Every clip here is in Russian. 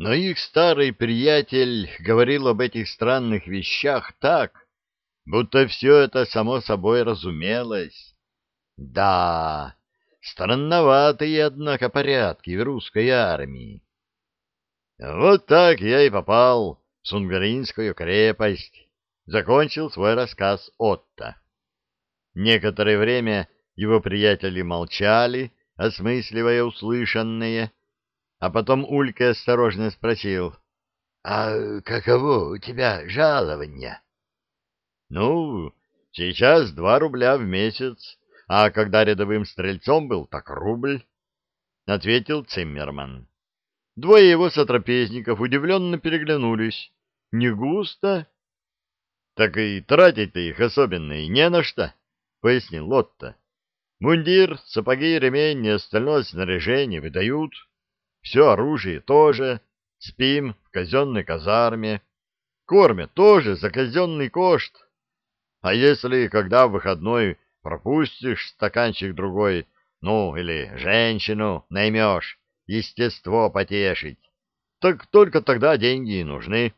Но их старый приятель говорил об этих странных вещах так, будто все это само собой разумелось. Да, странноватые, однако, порядки в русской армии. Вот так я и попал в Сунгаринскую крепость, закончил свой рассказ Отто. Некоторое время его приятели молчали, осмысливая услышанное, а потом Улька осторожно спросил, «А каково у тебя жалование?» «Ну, сейчас два рубля в месяц, а когда рядовым стрельцом был, так рубль», — ответил Циммерман. Двое его сотрапезников удивленно переглянулись. «Не густо?» «Так и тратить-то их особенно и не на что», — пояснил Лотто. «Мундир, сапоги, ремень и остальное снаряжение выдают». Все оружие тоже. Спим в казенной казарме. Кормят тоже за казенный кошт. А если, когда в выходной пропустишь стаканчик другой, ну, или женщину наймешь, естество потешить, так только тогда деньги и нужны.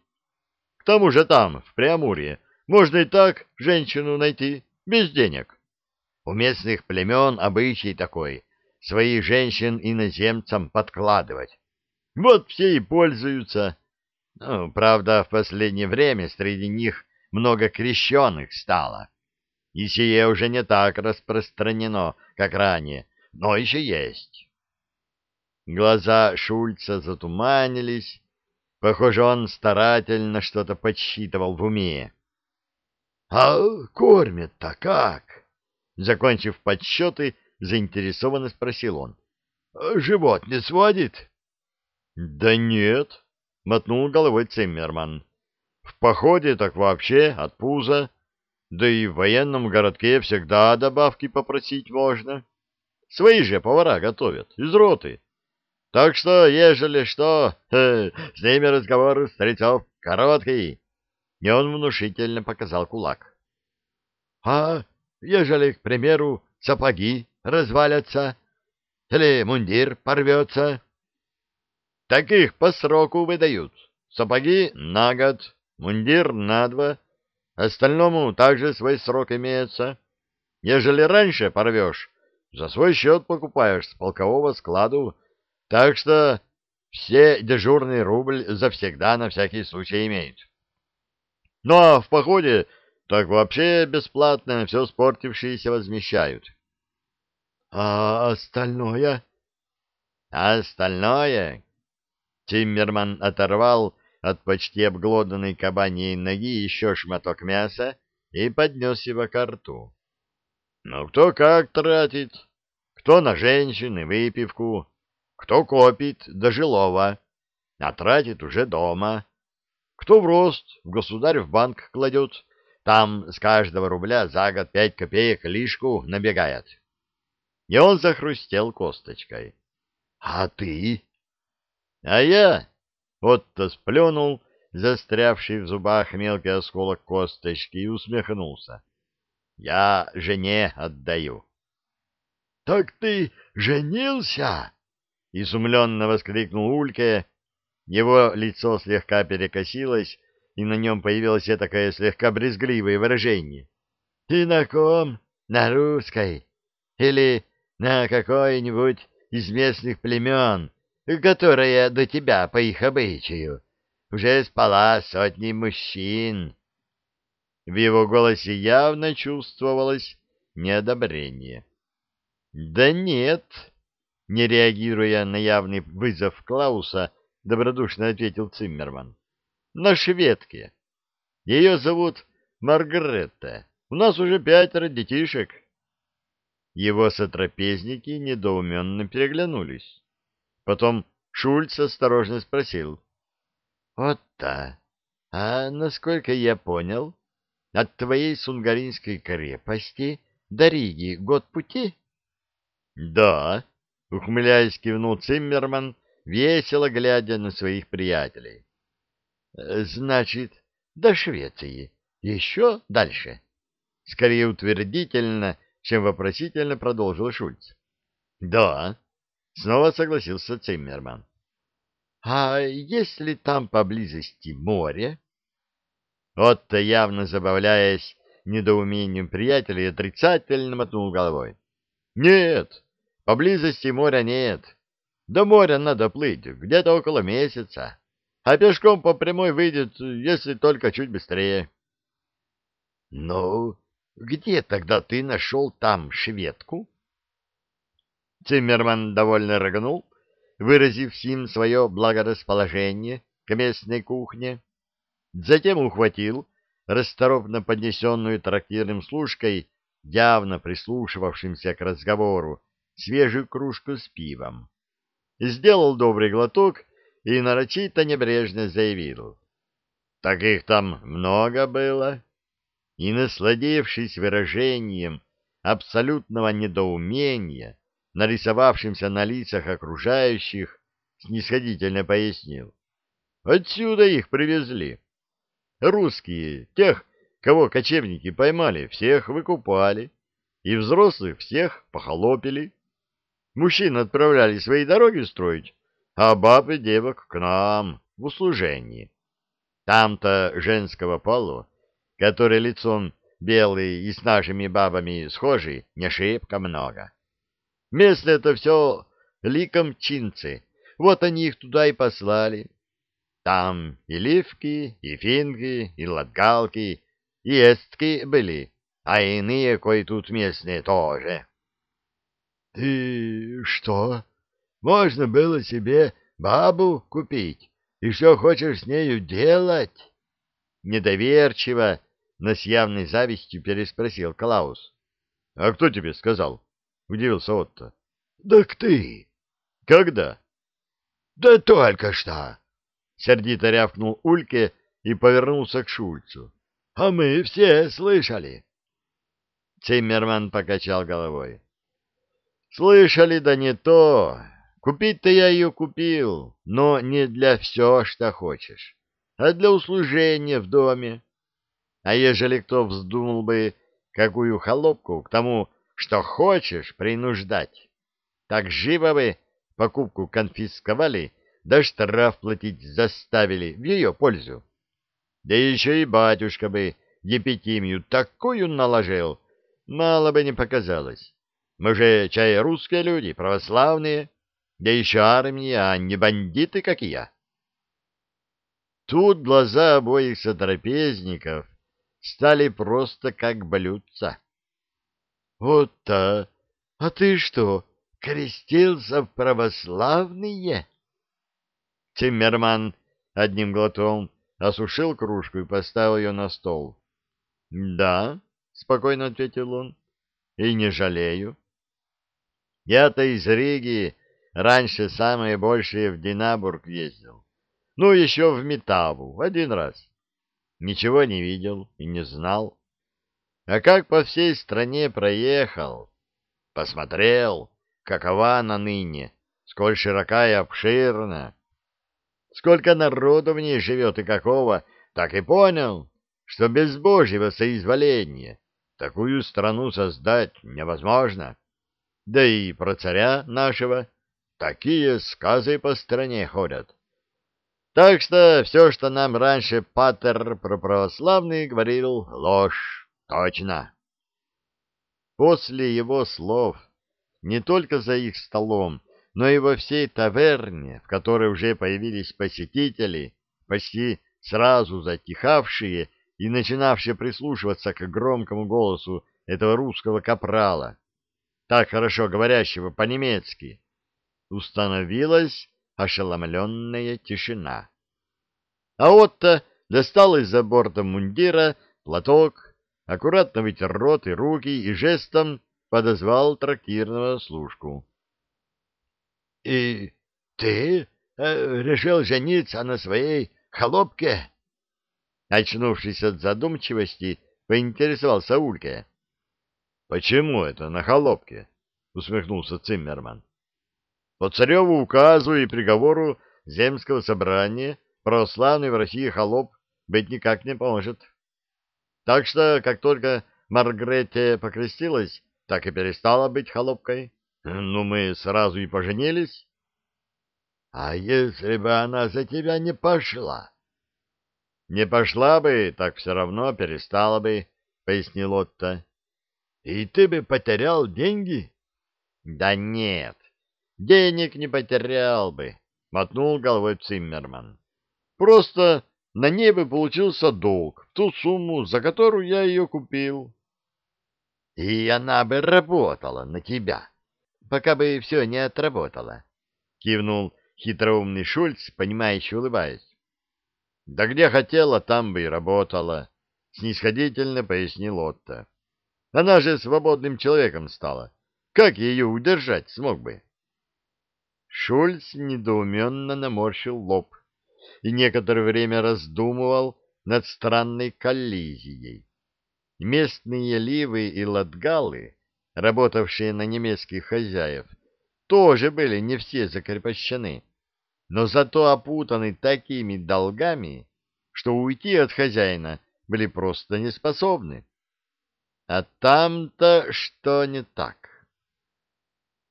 К тому же там, в Преамурье, можно и так женщину найти, без денег. У местных племен обычай такой своих женщин иноземцам подкладывать. Вот все и пользуются. Ну, правда, в последнее время среди них много крещенных стало. И сие уже не так распространено, как ранее, но еще есть. Глаза Шульца затуманились. Похоже, он старательно что-то подсчитывал в уме. — А кормят-то как? Закончив подсчеты, заинтересованно спросил он. — Живот не сводит? — Да нет, — мотнул головой Циммерман. — В походе так вообще от пуза, да и в военном городке всегда добавки попросить можно. Свои же повара готовят, из роты. Так что, ежели что, э, с ними разговор стрельцов короткий. И он внушительно показал кулак. — А ежели, к примеру, сапоги развалятся или мундир порвется. Таких по сроку выдают. Сапоги на год, мундир на два. Остальному также свой срок имеется. Ежели раньше порвешь, за свой счет покупаешь с полкового складу. Так что все дежурный рубль завсегда на всякий случай имеют. Ну а в походе так вообще бесплатно все спортившиеся возмещают. А остальное? А остальное? Тиммерман оторвал от почти обглоданной кабаньей ноги еще шматок мяса и поднес его к рту. Ну, кто как тратит. Кто на женщин и выпивку, кто копит до жилого, а тратит уже дома. Кто в рост, в государь в банк кладет, там с каждого рубля за год пять копеек лишку набегает и он захрустел косточкой. — А ты? — А я? — Отто сплюнул, застрявший в зубах мелкий осколок косточки, и усмехнулся. — Я жене отдаю. — Так ты женился? — изумленно воскликнул Ульке. Его лицо слегка перекосилось, и на нем появилось такое слегка брезгливое выражение. — Ты на ком? На русской? Или на какой-нибудь из местных племен, которая до тебя, по их обычаю, уже спала сотни мужчин. В его голосе явно чувствовалось неодобрение. — Да нет, — не реагируя на явный вызов Клауса, добродушно ответил Циммерман. — На шведке. Ее зовут Маргаретта. У нас уже пятеро детишек. Его сотрапезники недоуменно переглянулись. Потом Шульц осторожно спросил. — Вот-то, а насколько я понял, от твоей сунгаринской крепости до Риги год пути? — Да, — ухмыляясь, кивнул Циммерман, весело глядя на своих приятелей. — Значит, до Швеции. Еще дальше? Скорее утвердительно чем вопросительно продолжил Шульц. — Да, — снова согласился Циммерман. А если там поблизости море? Отто, явно забавляясь недоумением приятеля, отрицательно мотнул головой. Нет, поблизости моря нет. До моря надо плыть где-то около месяца, а пешком по прямой выйдет, если только чуть быстрее. — Ну, где тогда ты нашел там шведку? Циммерман довольно рыгнул, выразив сим свое благорасположение к местной кухне. Затем ухватил расторопно поднесенную трактирным служкой, явно прислушивавшимся к разговору, свежую кружку с пивом. Сделал добрый глоток и нарочито небрежно заявил. Таких там много было. И, насладившись выражением абсолютного недоумения, нарисовавшимся на лицах окружающих, снисходительно пояснил. Отсюда их привезли. Русские, тех, кого кочевники поймали, всех выкупали, и взрослых всех похолопили. Мужчин отправляли свои дороги строить, а баб и девок к нам в услужении. Там-то женского пола, который лицом белый и с нашими бабами схожий, не шибко много. Местные это все ликом чинцы, вот они их туда и послали. Там и ливки, и финки, и латгалки, и эстки были, а иные кое тут местные тоже. — Ты что? Можно было себе бабу купить? И что хочешь с нею делать? Недоверчиво, но с явной завистью переспросил Клаус. — А кто тебе сказал? — удивился Отто. — Так ты. — Когда? — Да только что. Сердито рявкнул Ульке и повернулся к Шульцу. — А мы все слышали. Циммерман покачал головой. — Слышали, да не то. Купить-то я ее купил, но не для все, что хочешь, а для услужения в доме. А ежели кто вздумал бы какую холопку к тому, что хочешь, принуждать, так живо бы покупку конфисковали да штраф платить заставили в ее пользу. Да еще и батюшка бы епитимию такую наложил, мало бы не показалось. Мы же, чай, русские люди, православные, да еще армия, а не бандиты, как я. Тут глаза обоих сотрапезников стали просто как блюдца. — Вот-то! А ты что, крестился в православные? Циммерман одним глотом осушил кружку и поставил ее на стол. — Да, — спокойно ответил он, — и не жалею. Я-то из Риги раньше самое большее в Динабург ездил. Ну, еще в Метаву, один раз. Ничего не видел и не знал. А как по всей стране проехал, посмотрел, какова она ныне, сколь широка и обширна, сколько народу в ней живет и какого, так и понял, что без Божьего соизволения такую страну создать невозможно. Да и про царя нашего такие сказы по стране ходят. Так что все, что нам раньше Патер про православный говорил, ложь, точно. После его слов не только за их столом, но и во всей таверне, в которой уже появились посетители, почти сразу затихавшие и начинавшие прислушиваться к громкому голосу этого русского капрала, так хорошо говорящего по-немецки, установилась ошеломленная тишина. А Отто достал из-за борта мундира платок, аккуратно вытер рот и руки и жестом подозвал трактирного служку. — И ты э, решил жениться на своей холопке? Очнувшись от задумчивости, поинтересовался Ульке. — Почему это на холопке? — усмехнулся Циммерман. — По цареву указу и приговору земского собрания православный в России холоп быть никак не поможет. Так что, как только Маргрете покрестилась, так и перестала быть холопкой. Ну, мы сразу и поженились. А если бы она за тебя не пошла? Не пошла бы, так все равно перестала бы, пояснил Отто. И ты бы потерял деньги? Да нет, денег не потерял бы, мотнул головой Циммерман. Просто на ней бы получился долг ту сумму, за которую я ее купил. И она бы работала на тебя, пока бы все не отработала, кивнул хитроумный Шульц, понимающе улыбаясь. — Да где хотела, там бы и работала, — снисходительно пояснил Отто. — Она же свободным человеком стала. Как ее удержать смог бы? Шульц недоуменно наморщил лоб и некоторое время раздумывал над странной коллизией. Местные ливы и латгалы, работавшие на немецких хозяев, тоже были не все закрепощены но зато опутаны такими долгами, что уйти от хозяина были просто неспособны. А там-то что не так?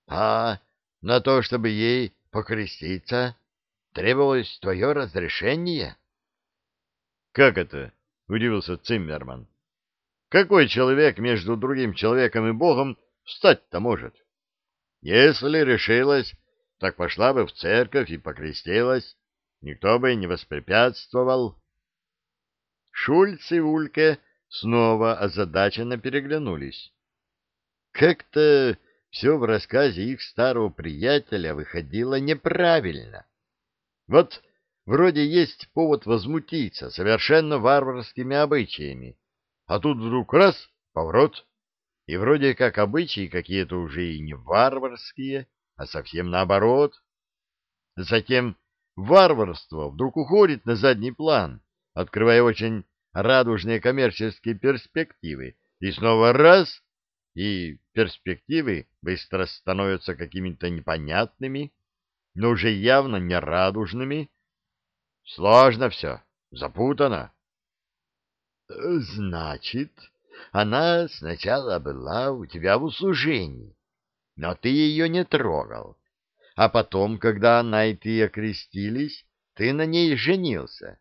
А на то, чтобы ей покреститься, требовалось твое разрешение? — Как это? — удивился Циммерман. — Какой человек между другим человеком и Богом встать-то может? Если решилась так пошла бы в церковь и покрестилась, никто бы не воспрепятствовал. Шульц и Ульке снова озадаченно переглянулись. Как-то все в рассказе их старого приятеля выходило неправильно. Вот вроде есть повод возмутиться совершенно варварскими обычаями, а тут вдруг раз — поворот, и вроде как обычаи какие-то уже и не варварские, а совсем наоборот. Затем варварство вдруг уходит на задний план, открывая очень радужные коммерческие перспективы, и снова раз, и перспективы быстро становятся какими-то непонятными, но уже явно не радужными. Сложно все, запутано. Значит, она сначала была у тебя в услужении, но ты ее не трогал. А потом, когда она и ты окрестились, ты на ней женился,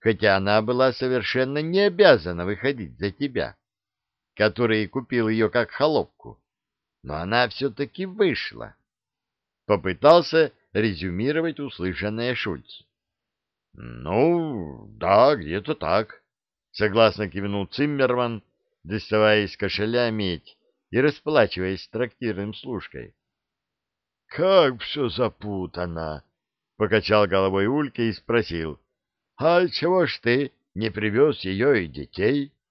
хотя она была совершенно не обязана выходить за тебя, который купил ее как холопку. Но она все-таки вышла. Попытался резюмировать услышанное Шульц. — Ну, да, где-то так, — согласно кивнул Циммерман, доставая из кошеля медь и расплачиваясь трактирным служкой. — Как все запутано! — покачал головой Улька и спросил. — А чего ж ты не привез ее и детей? —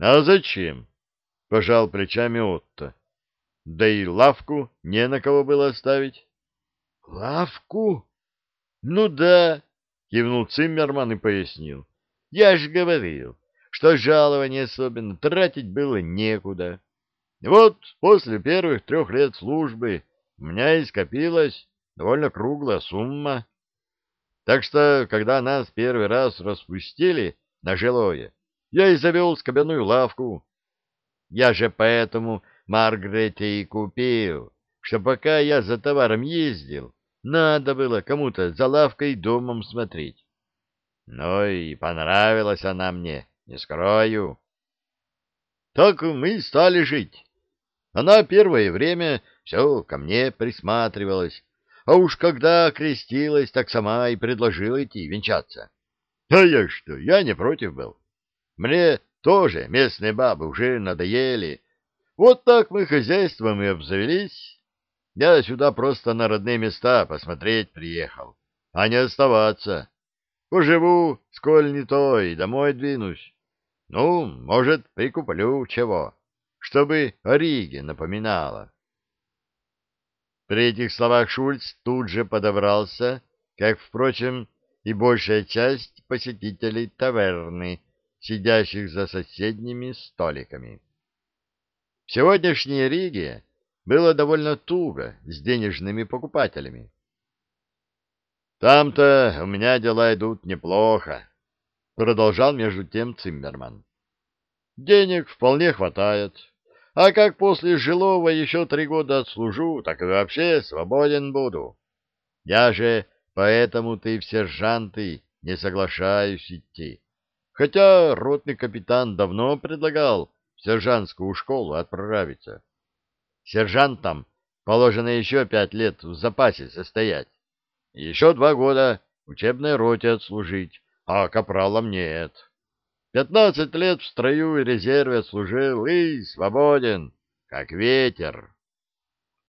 А зачем? — пожал плечами Отто. — Да и лавку не на кого было оставить. — Лавку? — Ну да, — кивнул Циммерман и пояснил. — Я ж говорил, что жалование особенно тратить было некуда. — вот после первых трех лет службы у меня и скопилась довольно круглая сумма. Так что, когда нас первый раз распустили на жилое, я и завел скобяную лавку. Я же поэтому Маргарете и купил, что пока я за товаром ездил, надо было кому-то за лавкой и домом смотреть. Ну и понравилась она мне, не скрою. Так мы стали жить. Она первое время все ко мне присматривалась, а уж когда крестилась, так сама и предложила идти венчаться. А я что, я не против был. Мне тоже местные бабы уже надоели. Вот так мы хозяйством и обзавелись. Я сюда просто на родные места посмотреть приехал, а не оставаться. Поживу, сколь не то, и домой двинусь. Ну, может, прикуплю чего чтобы о Риге напоминало. При этих словах Шульц тут же подобрался, как, впрочем, и большая часть посетителей таверны, сидящих за соседними столиками. В сегодняшней Риге было довольно туго с денежными покупателями. «Там-то у меня дела идут неплохо», — продолжал между тем Циммерман. «Денег вполне хватает, а как после жилого еще три года отслужу, так и вообще свободен буду. Я же Поэтому ты в сержанты не соглашаюсь идти. Хотя ротный капитан давно предлагал в сержантскую школу отправиться. Сержантам положено еще пять лет в запасе состоять. Еще два года учебной роте отслужить, а капралам нет. Пятнадцать лет в строю и резерве служил и свободен, как ветер.